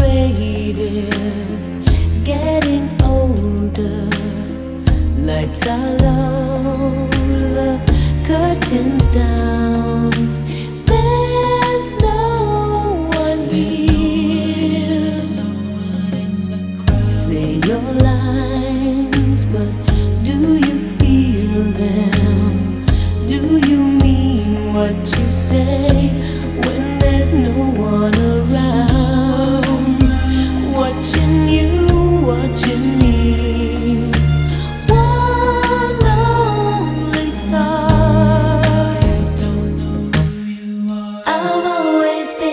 afraid is getting older. Lights are low, the curtains down. There's no one here. Say your lines, but do you feel them? Do you mean what you say when there's no one around?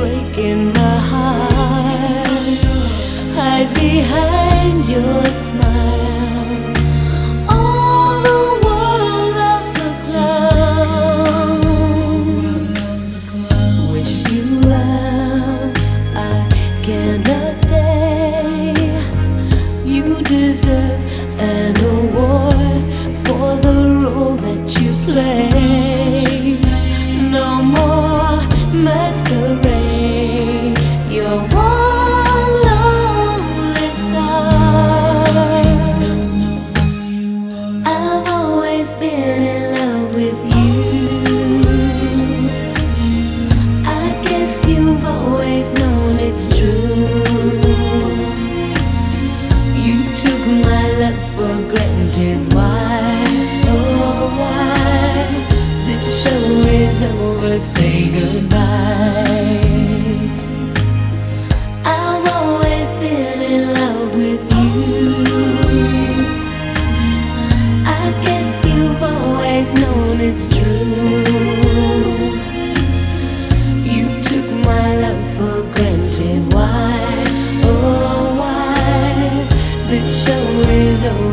breaking my heart. Hide behind your smile. All the world loves a clown. Wish you well. I cannot stay. You deserve an award for the role that you play.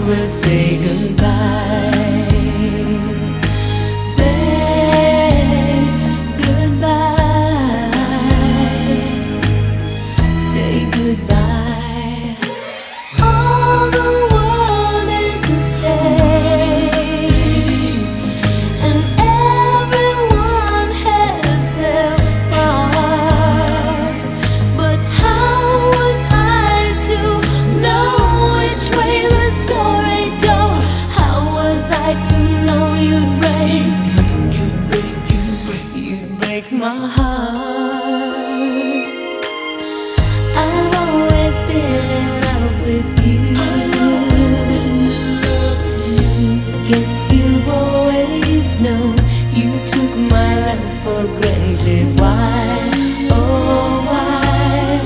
Over. Say goodbye. Guess you've always known you always know you took my love for granted. Why? Oh, why?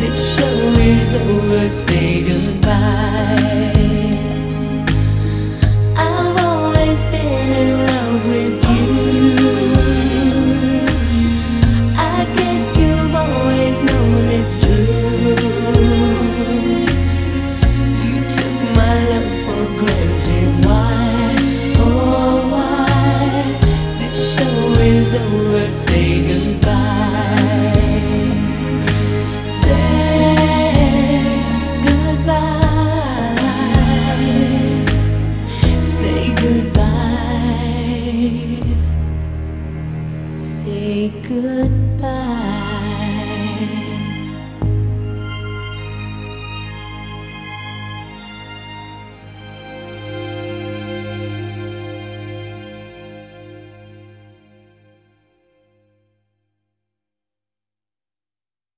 The show is over. Say goodbye. Is over. Say goodbye. Say goodbye. Say goodbye. Say goodbye.